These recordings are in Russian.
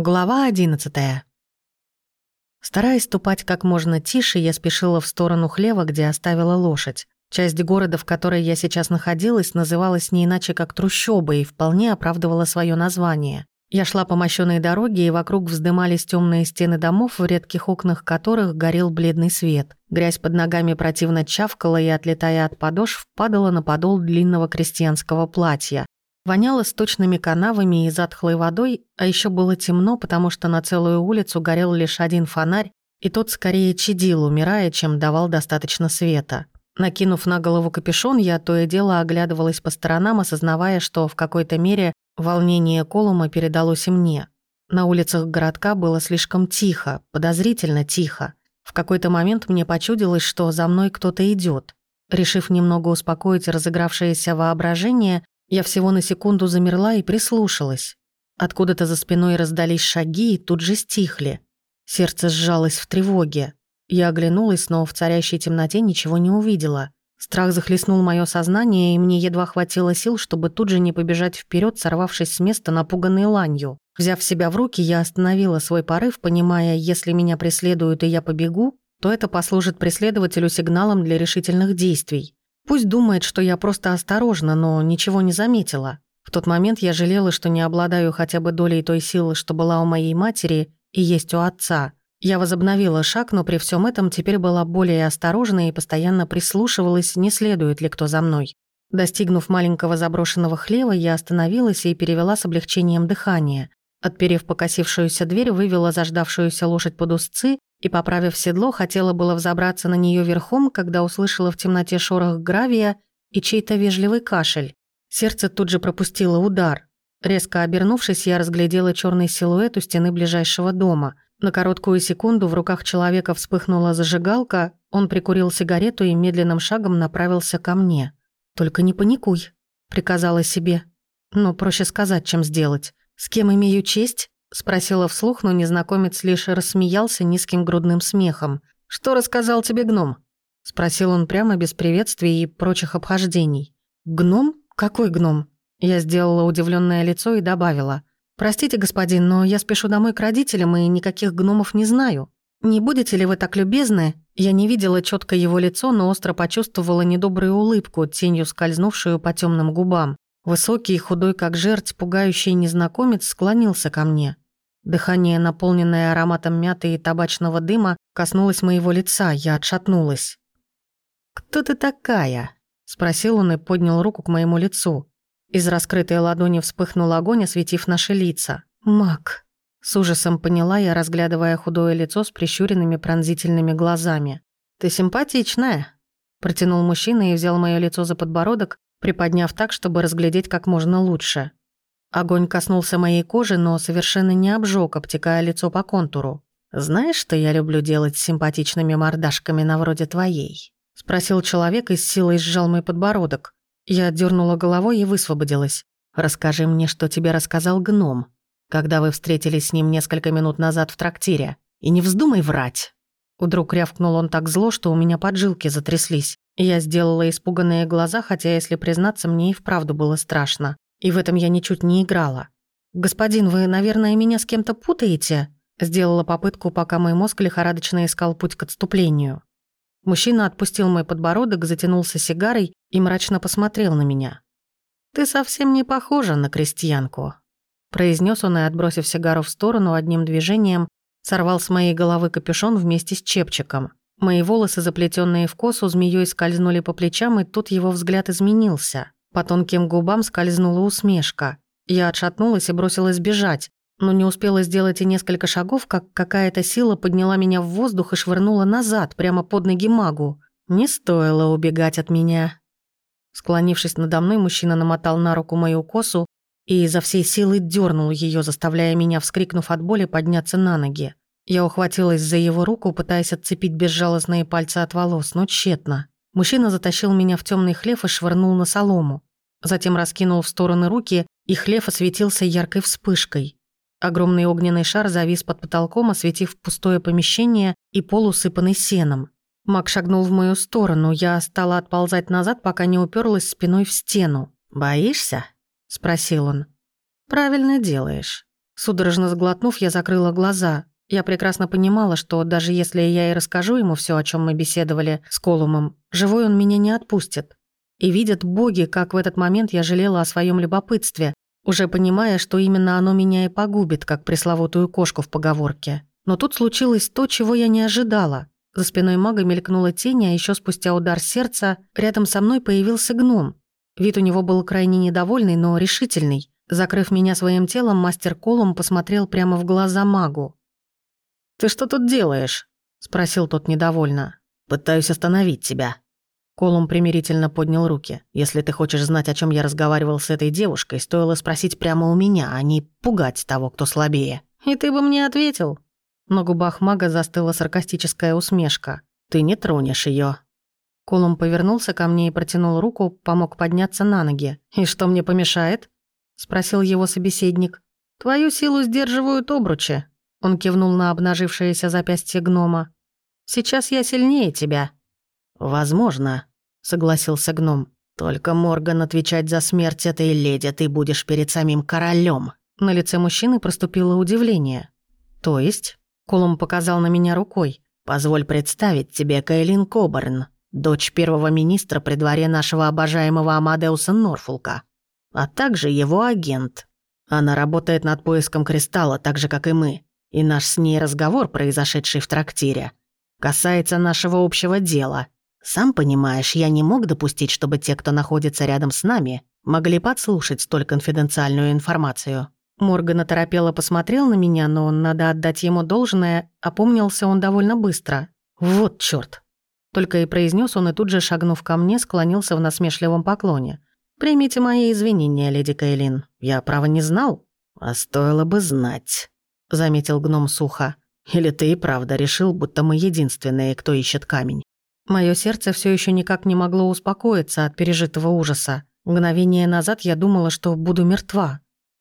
Глава одиннадцатая. Стараясь ступать как можно тише, я спешила в сторону хлева, где оставила лошадь. Часть города, в которой я сейчас находилась, называлась не иначе как трущоба и вполне оправдывала свое название. Я шла по мощенной дороге, и вокруг вздымались темные стены домов, в редких окнах которых горел бледный свет. Грязь под ногами противно чавкала и, отлетая от подошв, падала на подол длинного крестьянского платья. Воняло сточными канавами и затхлой водой, а еще было темно, потому что на целую улицу горел лишь один фонарь, и тот скорее чадил, умирая, чем давал достаточно света. Накинув на голову капюшон, я то и дело оглядывалась по сторонам, осознавая, что в какой-то мере волнение Колума передалось и мне. На улицах городка было слишком тихо, подозрительно тихо. В какой-то момент мне почудилось, что за мной кто-то идет. Решив немного успокоить разыгравшееся воображение, я всего на секунду замерла и прислушалась. Откуда-то за спиной раздались шаги и тут же стихли. Сердце сжалось в тревоге. Я оглянулась, но в царящей темноте ничего не увидела. Страх захлестнул мое сознание, и мне едва хватило сил, чтобы тут же не побежать вперед, сорвавшись с места, напуганной ланью. Взяв себя в руки, я остановила свой порыв, понимая, если меня преследуют и я побегу, то это послужит преследователю сигналом для решительных действий. Пусть думает, что я просто осторожна, но ничего не заметила. В тот момент я жалела, что не обладаю хотя бы долей той силы, что была у моей матери и есть у отца. Я возобновила шаг, но при всем этом теперь была более осторожна и постоянно прислушивалась, не следует ли кто за мной. Достигнув маленького заброшенного хлева, я остановилась и перевела с облегчением дыхание. Отперев покосившуюся дверь, вывела заждавшуюся лошадь под узцы и, поправив седло, хотела было взобраться на нее верхом, когда услышала в темноте шорох гравия и чей-то вежливый кашель. Сердце тут же пропустило удар. Резко обернувшись, я разглядела черный силуэт у стены ближайшего дома. На короткую секунду в руках человека вспыхнула зажигалка, он прикурил сигарету и медленным шагом направился ко мне. «Только не паникуй», — приказала себе. «Но проще сказать, чем сделать. С кем имею честь?» Спросила вслух, но незнакомец лишь рассмеялся низким грудным смехом. «Что рассказал тебе гном?» Спросил он прямо без приветствий и прочих обхождений. «Гном? Какой гном?» Я сделала удивленное лицо и добавила. «Простите, господин, но я спешу домой к родителям и никаких гномов не знаю. Не будете ли вы так любезны?» Я не видела четко его лицо, но остро почувствовала недобрую улыбку, тенью скользнувшую по темным губам. Высокий и худой, как жерть, пугающий незнакомец склонился ко мне. Дыхание, наполненное ароматом мяты и табачного дыма, коснулось моего лица, я отшатнулась. «Кто ты такая?» — спросил он и поднял руку к моему лицу. Из раскрытой ладони вспыхнул огонь, осветив наши лица. «Мак!» — с ужасом поняла я, разглядывая худое лицо с прищуренными пронзительными глазами. «Ты симпатичная?» — протянул мужчина и взял мое лицо за подбородок, приподняв так, чтобы разглядеть как можно лучше. Огонь коснулся моей кожи, но совершенно не обжег, обтекая лицо по контуру. «Знаешь, что я люблю делать с симпатичными мордашками на вроде твоей?» — спросил человек и с силой сжал мой подбородок. Я дернула головой и высвободилась. «Расскажи мне, что тебе рассказал гном, когда вы встретились с ним несколько минут назад в трактире. И не вздумай врать!» Вдруг рявкнул он так зло, что у меня поджилки затряслись. Я сделала испуганные глаза, хотя, если признаться, мне и вправду было страшно. И в этом я ничуть не играла. «Господин, вы, наверное, меня с кем-то путаете?» Сделала попытку, пока мой мозг лихорадочно искал путь к отступлению. Мужчина отпустил мой подбородок, затянулся сигарой и мрачно посмотрел на меня. «Ты совсем не похожа на крестьянку», — произнес он и, отбросив сигару в сторону, одним движением сорвал с моей головы капюшон вместе с чепчиком. Мои волосы, заплетенные в косу, змеей скользнули по плечам, и тут его взгляд изменился. По тонким губам скользнула усмешка. Я отшатнулась и бросилась бежать, но не успела сделать и несколько шагов, как какая-то сила подняла меня в воздух и швырнула назад, прямо под ноги магу. Не стоило убегать от меня. Склонившись надо мной, мужчина намотал на руку мою косу и изо всей силы дернул ее, заставляя меня, вскрикнув от боли, подняться на ноги. Я ухватилась за его руку, пытаясь отцепить безжалостные пальцы от волос, но тщетно. Мужчина затащил меня в темный хлев и швырнул на солому. Затем раскинул в стороны руки, и хлев осветился яркой вспышкой. Огромный огненный шар завис под потолком, осветив пустое помещение и пол, усыпанный сеном. Маг шагнул в мою сторону, я стала отползать назад, пока не уперлась спиной в стену. «Боишься?» – спросил он. «Правильно делаешь. Судорожно сглотнув, я закрыла глаза. Я прекрасно понимала, что даже если я и расскажу ему все, о чем мы беседовали с Колумом, живой он меня не отпустит. И видят боги, как в этот момент я жалела о своем любопытстве, уже понимая, что именно оно меня и погубит, как пресловутую кошку в поговорке. Но тут случилось то, чего я не ожидала. За спиной мага мелькнула тень, а еще спустя удар сердца рядом со мной появился гном. Вид у него был крайне недовольный, но решительный. Закрыв меня своим телом, мастер Колум посмотрел прямо в глаза магу. «Ты что тут делаешь?» — спросил тот недовольно. «Пытаюсь остановить тебя». Колум примирительно поднял руки. «Если ты хочешь знать, о чем я разговаривал с этой девушкой, стоило спросить прямо у меня, а не пугать того, кто слабее». «И ты бы мне ответил?» На губах мага застыла саркастическая усмешка. «Ты не тронешь ее. Колум повернулся ко мне и протянул руку, помог подняться на ноги. «И что мне помешает?» — спросил его собеседник. «Твою силу сдерживают обручи». Он кивнул на обнажившееся запястье гнома. «Сейчас я сильнее тебя». «Возможно», согласился гном. «Только, Морган, отвечать за смерть этой леди ты будешь перед самим королем. На лице мужчины проступило удивление. «То есть?» Колум показал на меня рукой. «Позволь представить тебе Кайлин Кобарн, дочь первого министра при дворе нашего обожаемого Амадеуса Норфулка, а также его агент. Она работает над поиском кристалла, так же, как и мы. И наш с ней разговор, произошедший в трактире, касается нашего общего дела — сам понимаешь, я не мог допустить, чтобы те, кто находится рядом с нами, могли подслушать столь конфиденциальную информацию. Морган оторопело посмотрел на меня, но надо отдать ему должное, опомнился он довольно быстро. «Вот чёрт!» Только и произнес он, и тут же, шагнув ко мне, склонился в насмешливом поклоне. «Примите мои извинения, леди Кейлин. Я, право, не знал?» «А стоило бы знать», — заметил гном сухо. «Или ты и правда решил, будто мы единственные, кто ищет камень?» Мое сердце все еще никак не могло успокоиться от пережитого ужаса. Мгновение назад я думала, что буду мертва.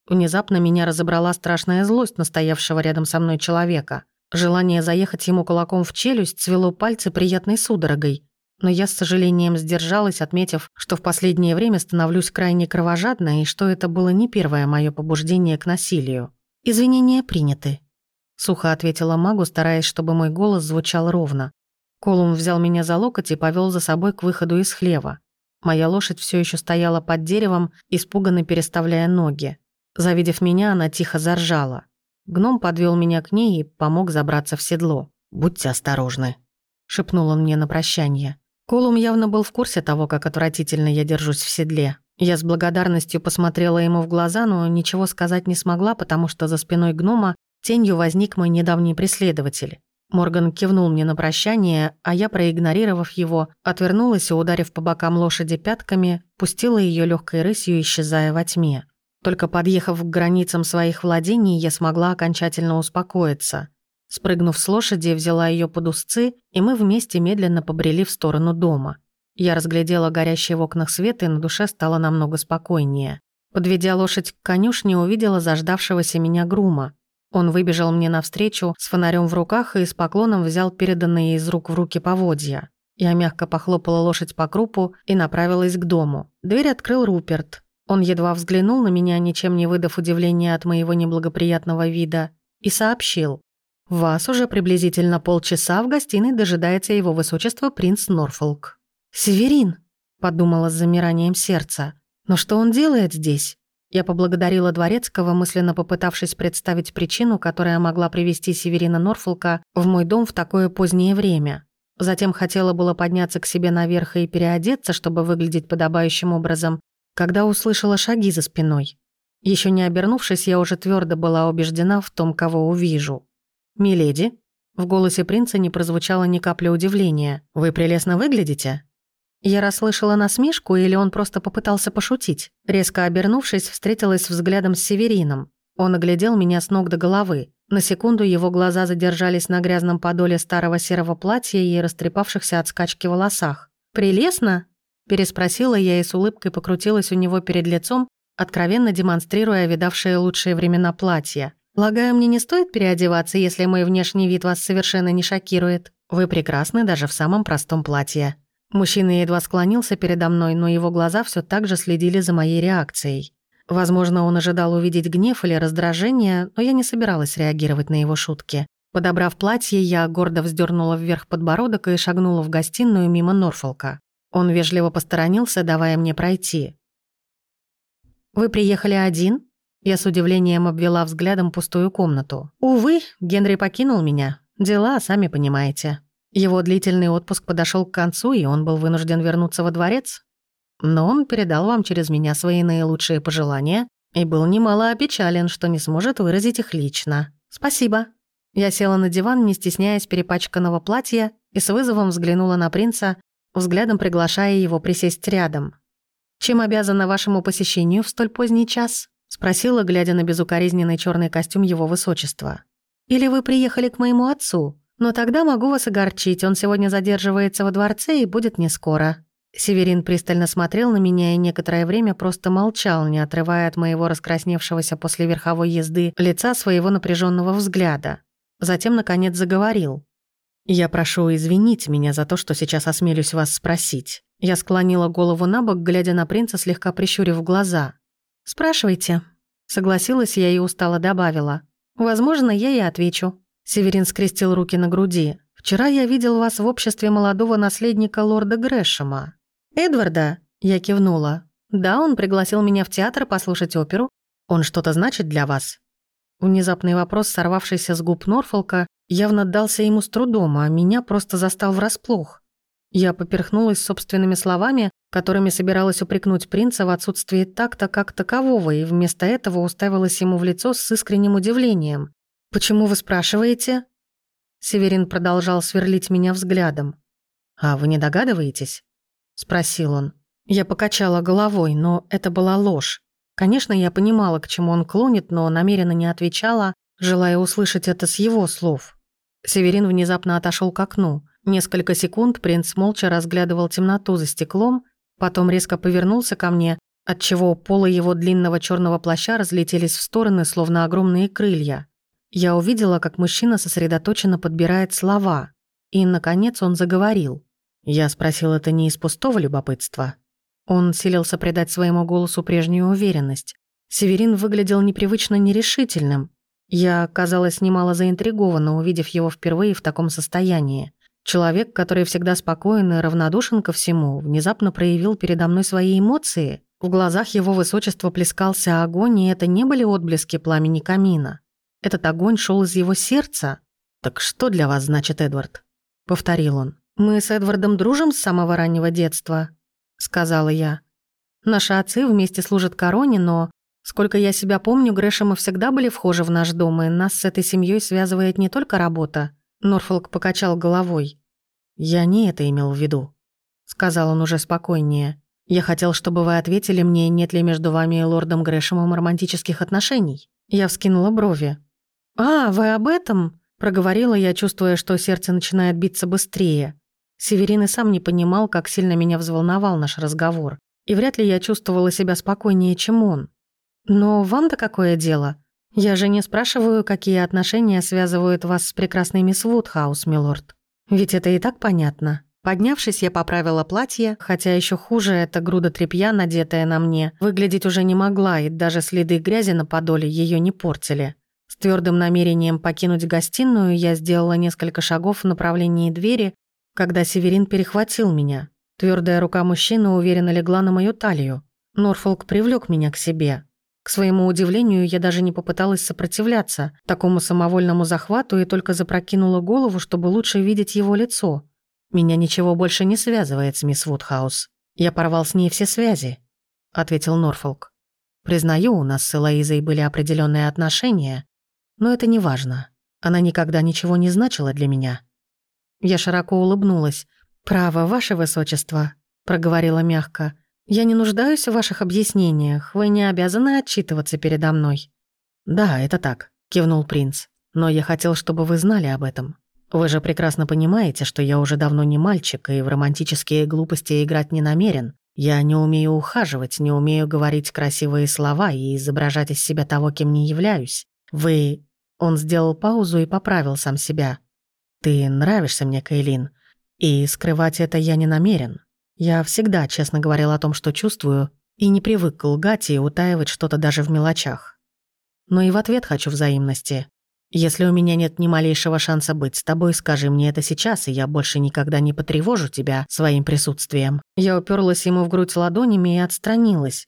Внезапно меня разобрала страшная злость настоявшего рядом со мной человека. Желание заехать ему кулаком в челюсть свело пальцы приятной судорогой. Но я с сожалением сдержалась, отметив, что в последнее время становлюсь крайне кровожадной и что это было не первое мое побуждение к насилию. «Извинения приняты», — сухо ответила магу, стараясь, чтобы мой голос звучал ровно. Колум взял меня за локоть и повел за собой к выходу из хлева. Моя лошадь все еще стояла под деревом, испуганно переставляя ноги. Завидев меня, она тихо заржала. Гном подвел меня к ней и помог забраться в седло. «Будьте осторожны», — шепнул он мне на прощание. Колум явно был в курсе того, как отвратительно я держусь в седле. Я с благодарностью посмотрела ему в глаза, но ничего сказать не смогла, потому что за спиной гнома тенью возник мой недавний преследователь. Морган кивнул мне на прощание, а я, проигнорировав его, отвернулась и, ударив по бокам лошади пятками, пустила ее легкой рысью, исчезая во тьме. Только подъехав к границам своих владений, я смогла окончательно успокоиться. Спрыгнув с лошади, взяла ее под узцы, и мы вместе медленно побрели в сторону дома. Я разглядела горящий в окнах свет, и на душе стало намного спокойнее. Подведя лошадь к конюшне, увидела заждавшегося меня грума. Он выбежал мне навстречу с фонарем в руках и с поклоном взял переданные из рук в руки поводья. Я мягко похлопала лошадь по крупу и направилась к дому. Дверь открыл Руперт. Он едва взглянул на меня, ничем не выдав удивления от моего неблагоприятного вида, и сообщил. «Вас уже приблизительно полчаса в гостиной дожидается его высочество принц Норфолк». «Северин», — подумала с замиранием сердца. «Но что он делает здесь?» Я поблагодарила Дворецкого, мысленно попытавшись представить причину, которая могла привести Северина Норфолка в мой дом в такое позднее время. Затем хотела было подняться к себе наверх и переодеться, чтобы выглядеть подобающим образом, когда услышала шаги за спиной. Еще не обернувшись, я уже твердо была убеждена в том, кого увижу. «Миледи?» В голосе принца не прозвучало ни капли удивления. «Вы прелестно выглядите?» Я расслышала насмешку или он просто попытался пошутить. Резко обернувшись, встретилась взглядом с Северином. Он оглядел меня с ног до головы. На секунду его глаза задержались на грязном подоле старого серого платья и растрепавшихся от скачки волосах. «Прелестно?» – переспросила я и с улыбкой покрутилась у него перед лицом, откровенно демонстрируя видавшие лучшие времена платья. «Полагаю, мне не стоит переодеваться, если мой внешний вид вас совершенно не шокирует. Вы прекрасны даже в самом простом платье». Мужчина едва склонился передо мной, но его глаза все так же следили за моей реакцией. Возможно, он ожидал увидеть гнев или раздражение, но я не собиралась реагировать на его шутки. Подобрав платье, я гордо вздернула вверх подбородок и шагнула в гостиную мимо Норфолка. Он вежливо посторонился, давая мне пройти. «Вы приехали один?» Я с удивлением обвела взглядом пустую комнату. «Увы, Генри покинул меня. Дела, сами понимаете. Его длительный отпуск подошел к концу, и он был вынужден вернуться во дворец. Но он передал вам через меня свои наилучшие пожелания и был немало опечален, что не сможет выразить их лично. Спасибо». Я села на диван, не стесняясь перепачканного платья, и с вызовом взглянула на принца, взглядом приглашая его присесть рядом. «Чем обязана вашему посещению в столь поздний час?» — спросила, глядя на безукоризненный черный костюм его высочества. «Или вы приехали к моему отцу? Но тогда могу вас огорчить, он сегодня задерживается во дворце и будет не скоро». Северин пристально смотрел на меня и некоторое время просто молчал, не отрывая от моего раскрасневшегося после верховой езды лица своего напряженного взгляда. Затем, наконец, заговорил. «Я прошу извинить меня за то, что сейчас осмелюсь вас спросить». Я склонила голову на бок, глядя на принца, слегка прищурив глаза. «Спрашивайте». Согласилась я и устало добавила. «Возможно, я и отвечу». Северин скрестил руки на груди. «Вчера я видел вас в обществе молодого наследника лорда Грэшема». «Эдварда?» Я кивнула. «Да, он пригласил меня в театр послушать оперу. Он что-то значит для вас?» Внезапный вопрос, сорвавшийся с губ Норфолка, явно дался ему с трудом, а меня просто застал врасплох. Я поперхнулась собственными словами, которыми собиралась упрекнуть принца в отсутствии такта как такового, и вместо этого уставилась ему в лицо с искренним удивлением. «Почему вы спрашиваете?» Северин продолжал сверлить меня взглядом. «А вы не догадываетесь?» — спросил он. Я покачала головой, но это была ложь. Конечно, я понимала, к чему он клонит, но намеренно не отвечала, желая услышать это с его слов. Северин внезапно отошел к окну. Несколько секунд принц молча разглядывал темноту за стеклом, потом резко повернулся ко мне, отчего полы его длинного черного плаща разлетелись в стороны, словно огромные крылья. Я увидела, как мужчина сосредоточенно подбирает слова. И, наконец, он заговорил. Я спросил это не из пустого любопытства. Он силился придать своему голосу прежнюю уверенность. Северин выглядел непривычно нерешительным. Я оказалась немало заинтригована, увидев его впервые в таком состоянии. Человек, который всегда спокоен и равнодушен ко всему, внезапно проявил передо мной свои эмоции. В глазах его высочества плескался огонь, и это не были отблески пламени камина. Этот огонь шел из его сердца. «Так что для вас значит Эдвард?» — повторил он. «Мы с Эдвардом дружим с самого раннего детства», — сказала я. «Наши отцы вместе служат короне, но, сколько я себя помню, Грэшемы всегда были вхожи в наш дом, и нас с этой семьей связывает не только работа». Норфолк покачал головой. «Я не это имел в виду», — сказал он уже спокойнее. «Я хотел, чтобы вы ответили мне, нет ли между вами и лордом Грэшемом романтических отношений». Я вскинула брови. «А, вы об этом?» — проговорила я, чувствуя, что сердце начинает биться быстрее. Северин и сам не понимал, как сильно меня взволновал наш разговор. И вряд ли я чувствовала себя спокойнее, чем он. Но вам-то какое дело? Я же не спрашиваю, какие отношения связывают вас с прекрасной мисс Вудхаус, милорд. Ведь это и так понятно. Поднявшись, я поправила платье, хотя еще хуже эта груда тряпья, надетая на мне, выглядеть уже не могла, и даже следы грязи на подоле ее не портили. С твердым намерением покинуть гостиную я сделала несколько шагов в направлении двери, когда Северин перехватил меня. Твердая рука мужчины уверенно легла на мою талию. Норфолк привлек меня к себе. К своему удивлению, я даже не попыталась сопротивляться такому самовольному захвату и только запрокинула голову, чтобы лучше видеть его лицо. «Меня ничего больше не связывает с мисс Вудхаус. Я порвал с ней все связи», — ответил Норфолк. «Признаю, у нас с Элоизой были определенные отношения, но это не важно. Она никогда ничего не значила для меня». Я широко улыбнулась. «Право, ваше высочество», — проговорила мягко. «Я не нуждаюсь в ваших объяснениях. Вы не обязаны отчитываться передо мной». «Да, это так», — кивнул принц. «Но я хотел, чтобы вы знали об этом. Вы же прекрасно понимаете, что я уже давно не мальчик и в романтические глупости играть не намерен. Я не умею ухаживать, не умею говорить красивые слова и изображать из себя того, кем не являюсь. Вы...» Он сделал паузу и поправил сам себя. Ты нравишься мне, Кейлин, и скрывать это я не намерен. Я всегда честно говорил о том, что чувствую, и не привык лгать и утаивать что-то даже в мелочах. Но и в ответ хочу взаимности. Если у меня нет ни малейшего шанса быть с тобой, скажи мне это сейчас, и я больше никогда не потревожу тебя своим присутствием. Я уперлась ему в грудь ладонями и отстранилась.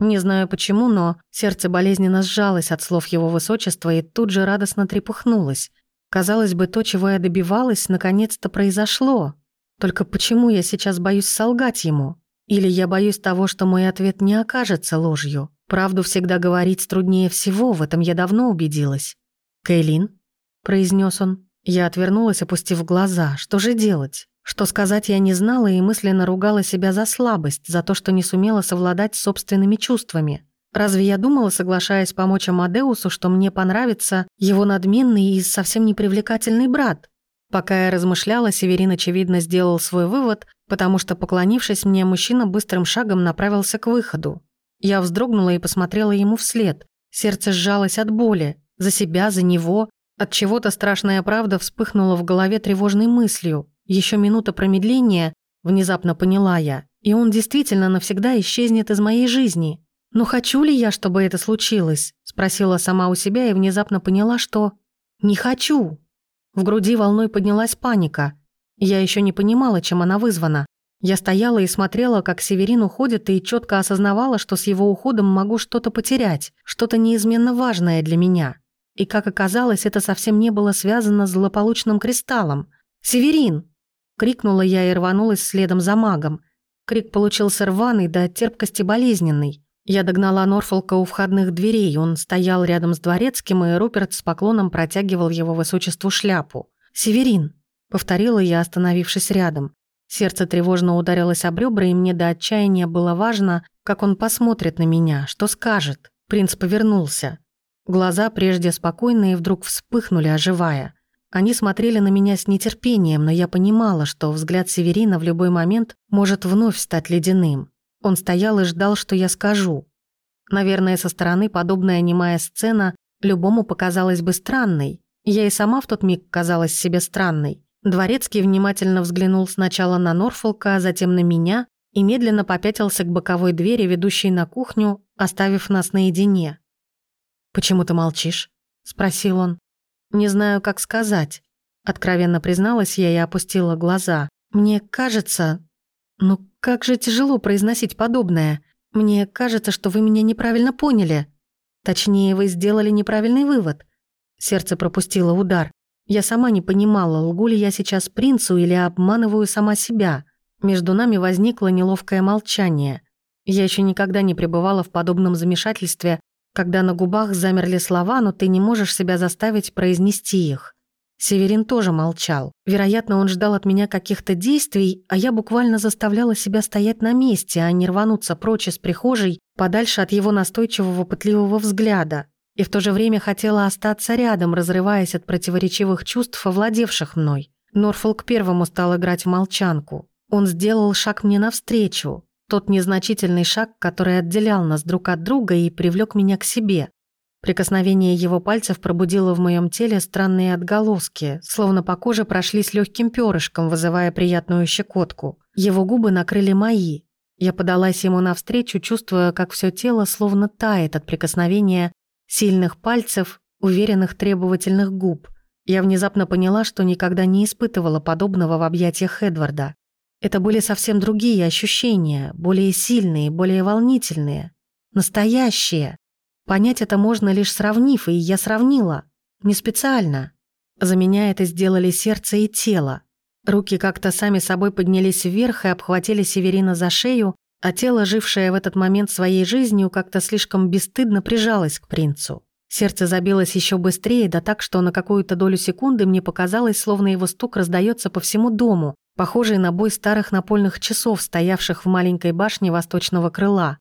Не знаю почему, но сердце болезненно сжалось от слов его высочества и тут же радостно трепыхнулось. Казалось бы, то, чего я добивалась, наконец-то произошло. Только почему я сейчас боюсь солгать ему? Или я боюсь того, что мой ответ не окажется ложью? Правду всегда говорить труднее всего, в этом я давно убедилась. «Кейлин?» – произнес он. Я отвернулась, опустив глаза. Что же делать? Что сказать я не знала и мысленно ругала себя за слабость, за то, что не сумела совладать с собственными чувствами. Разве я думала, соглашаясь помочь Амадеусу, что мне понравится его надменный и совсем непривлекательный брат? Пока я размышляла, Северин, очевидно, сделал свой вывод, потому что, поклонившись мне, мужчина быстрым шагом направился к выходу. Я вздрогнула и посмотрела ему вслед. Сердце сжалось от боли. За себя, за него. От чего-то страшная правда вспыхнула в голове тревожной мыслью. Еще минута промедления, внезапно поняла я, и он действительно навсегда исчезнет из моей жизни. Но хочу ли я, чтобы это случилось? Спросила сама у себя и внезапно поняла, что не хочу. В груди волной поднялась паника. Я еще не понимала, чем она вызвана. Я стояла и смотрела, как Северин уходит, и четко осознавала, что с его уходом могу что-то потерять, что-то неизменно важное для меня. И, как оказалось, это совсем не было связано с злополучным кристаллом. «Северин!» — крикнула я и рванулась следом за магом. Крик получился рваный до терпкости болезненный. Я догнала Норфолка у входных дверей, он стоял рядом с дворецким, и Руперт с поклоном протягивал его высочеству шляпу. «Северин!» — повторила я, остановившись рядом. Сердце тревожно ударилось об ребра, и мне до отчаяния было важно, как он посмотрит на меня, что скажет. Принц повернулся. Глаза, прежде спокойные, вдруг вспыхнули, оживая. Они смотрели на меня с нетерпением, но я понимала, что взгляд Северина в любой момент может вновь стать ледяным. Он стоял и ждал, что я скажу. Наверное, со стороны подобная немая сцена любому показалась бы странной. Я и сама в тот миг казалась себе странной. Дворецкий внимательно взглянул сначала на Норфолка, а затем на меня и медленно попятился к боковой двери, ведущей на кухню, оставив нас наедине. «Почему ты молчишь?» — спросил он. «Не знаю, как сказать». Откровенно призналась я и опустила глаза. «Мне кажется... Ну, как же тяжело произносить подобное. Мне кажется, что вы меня неправильно поняли. Точнее, вы сделали неправильный вывод». Сердце пропустило удар. Я сама не понимала, лгу ли я сейчас принцу или обманываю сама себя. Между нами возникло неловкое молчание. Я еще никогда не пребывала в подобном замешательстве, когда на губах замерли слова, но ты не можешь себя заставить произнести их. Северин тоже молчал. Вероятно, он ждал от меня каких-то действий, а я буквально заставляла себя стоять на месте, а не рвануться прочь из прихожей, подальше от его настойчивого пытливого взгляда. И в то же время хотела остаться рядом, разрываясь от противоречивых чувств, овладевших мной. Норфолк первому стал играть в молчанку. Он сделал шаг мне навстречу, тот незначительный шаг, который отделял нас друг от друга и привлек меня к себе. Прикосновение его пальцев пробудило в моем теле странные отголоски, словно по коже прошлись легким перышком, вызывая приятную щекотку. Его губы накрыли мои. Я подалась ему навстречу, чувствуя, как все тело словно тает от прикосновения сильных пальцев, уверенных требовательных губ. Я внезапно поняла, что никогда не испытывала подобного в объятиях Эдварда. Это были совсем другие ощущения, более сильные, более волнительные, настоящие. Понять это можно лишь сравнив, и я сравнила. Не специально. За меня это сделали сердце и тело. Руки как-то сами собой поднялись вверх и обхватили Северина за шею, а тело, жившее в этот момент своей жизнью, как-то слишком бесстыдно прижалось к принцу. Сердце забилось еще быстрее, да так, что на какую-то долю секунды мне показалось, словно его стук раздается по всему дому, похожий на бой старых напольных часов, стоявших в маленькой башне восточного крыла.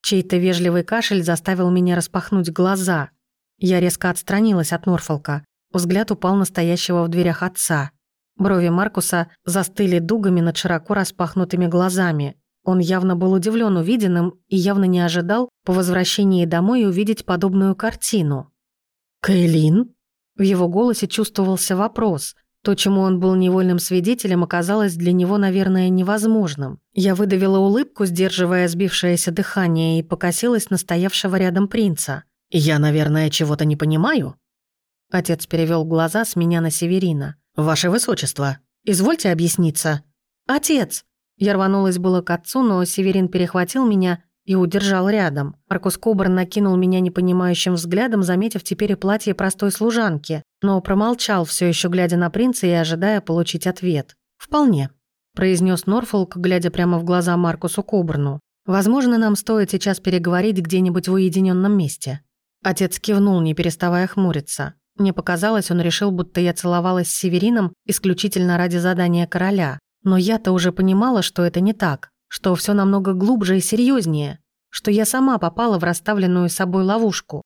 Чей-то вежливый кашель заставил меня распахнуть глаза. Я резко отстранилась от Норфолка. Взгляд упал на стоящего в дверях отца. Брови Маркуса застыли дугами над широко распахнутыми глазами. Он явно был удивлен увиденным и явно не ожидал по возвращении домой увидеть подобную картину. «Каэлин?» В его голосе чувствовался вопрос. То, чему он был невольным свидетелем, оказалось для него, наверное, невозможным. Я выдавила улыбку, сдерживая сбившееся дыхание, и покосилась на стоявшего рядом принца. «Я, наверное, чего-то не понимаю?» Отец перевел глаза с меня на Северина. «Ваше высочество, извольте объясниться». «Отец!» Я рванулась было к отцу, но Северин перехватил меня и удержал рядом. Маркус Кобр накинул меня непонимающим взглядом, заметив теперь и платье простой служанки, но промолчал, все еще глядя на принца и ожидая получить ответ. «Вполне», – произнес Норфолк, глядя прямо в глаза Маркусу Кобрну. «Возможно, нам стоит сейчас переговорить где-нибудь в уединенном месте». Отец кивнул, не переставая хмуриться. Мне показалось, он решил, будто я целовалась с Северином исключительно ради задания короля. Но я-то уже понимала, что это не так что все намного глубже и серьезнее, что я сама попала в расставленную собой ловушку.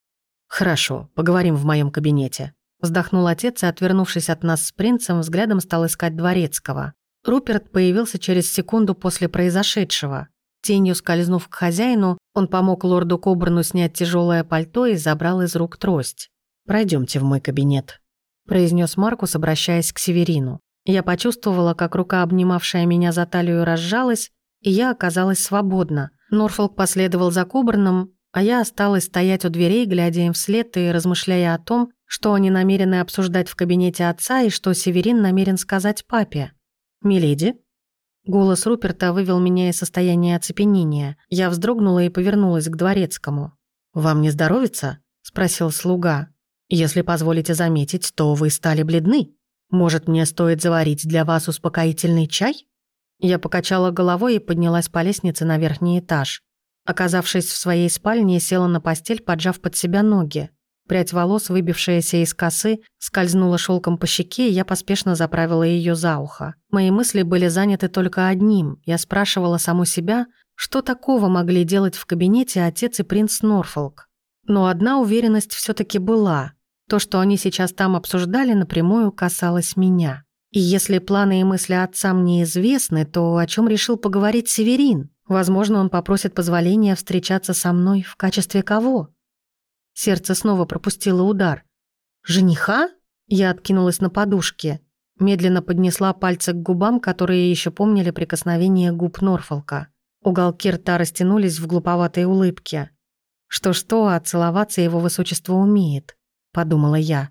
«Хорошо, поговорим в моем кабинете», — вздохнул отец и, отвернувшись от нас с принцем, взглядом стал искать дворецкого. Руперт появился через секунду после произошедшего. Тенью скользнув к хозяину, он помог лорду Кобрану снять тяжелое пальто и забрал из рук трость. Пройдемте в мой кабинет», — произнес Маркус, обращаясь к Северину. Я почувствовала, как рука, обнимавшая меня за талию, разжалась, и я оказалась свободна. Норфолк последовал за Коберном, а я осталась стоять у дверей, глядя им вслед и размышляя о том, что они намерены обсуждать в кабинете отца и что Северин намерен сказать папе. «Миледи?» Голос Руперта вывел меня из состояния оцепенения. Я вздрогнула и повернулась к дворецкому. «Вам не здоровится?» – спросил слуга. «Если позволите заметить, то вы стали бледны. Может, мне стоит заварить для вас успокоительный чай?» Я покачала головой и поднялась по лестнице на верхний этаж. Оказавшись в своей спальне, села на постель, поджав под себя ноги. Прядь волос, выбившаяся из косы, скользнула шелком по щеке, и я поспешно заправила ее за ухо. Мои мысли были заняты только одним. Я спрашивала саму себя, что такого могли делать в кабинете отец и принц Норфолк. Но одна уверенность все таки была. То, что они сейчас там обсуждали, напрямую касалось меня. И если планы и мысли отца мне известны, то о чем решил поговорить Северин? Возможно, он попросит позволения встречаться со мной в качестве кого? Сердце снова пропустило удар. «Жениха?» Я откинулась на подушке. Медленно поднесла пальцы к губам, которые еще помнили прикосновение губ Норфолка. Уголки рта растянулись в глуповатой улыбке. Что-что, а целоваться его высочество умеет, подумала я.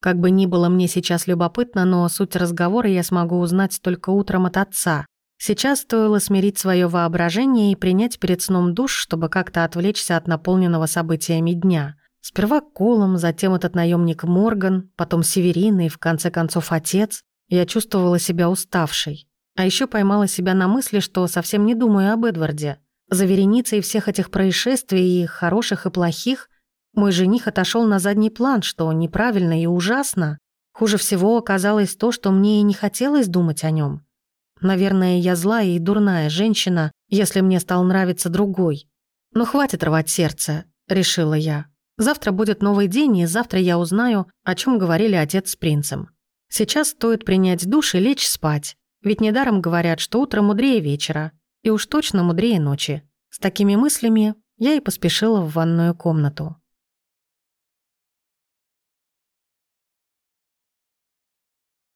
Как бы ни было мне сейчас любопытно, но суть разговора я смогу узнать только утром от отца. Сейчас стоило смирить свое воображение и принять перед сном душ, чтобы как-то отвлечься от наполненного событиями дня. Сперва Колом, затем этот наемник Морган, потом Северин и, в конце концов, отец. Я чувствовала себя уставшей. А еще поймала себя на мысли, что совсем не думаю об Эдварде. За вереницей всех этих происшествий, и хороших, и плохих, мой жених отошел на задний план, что неправильно и ужасно. Хуже всего оказалось то, что мне и не хотелось думать о нем. Наверное, я злая и дурная женщина, если мне стал нравиться другой. Но хватит рвать сердце, решила я. Завтра будет новый день, и завтра я узнаю, о чем говорили отец с принцем. Сейчас стоит принять душ и лечь спать. Ведь недаром говорят, что утро мудрее вечера. И уж точно мудрее ночи. С такими мыслями я и поспешила в ванную комнату.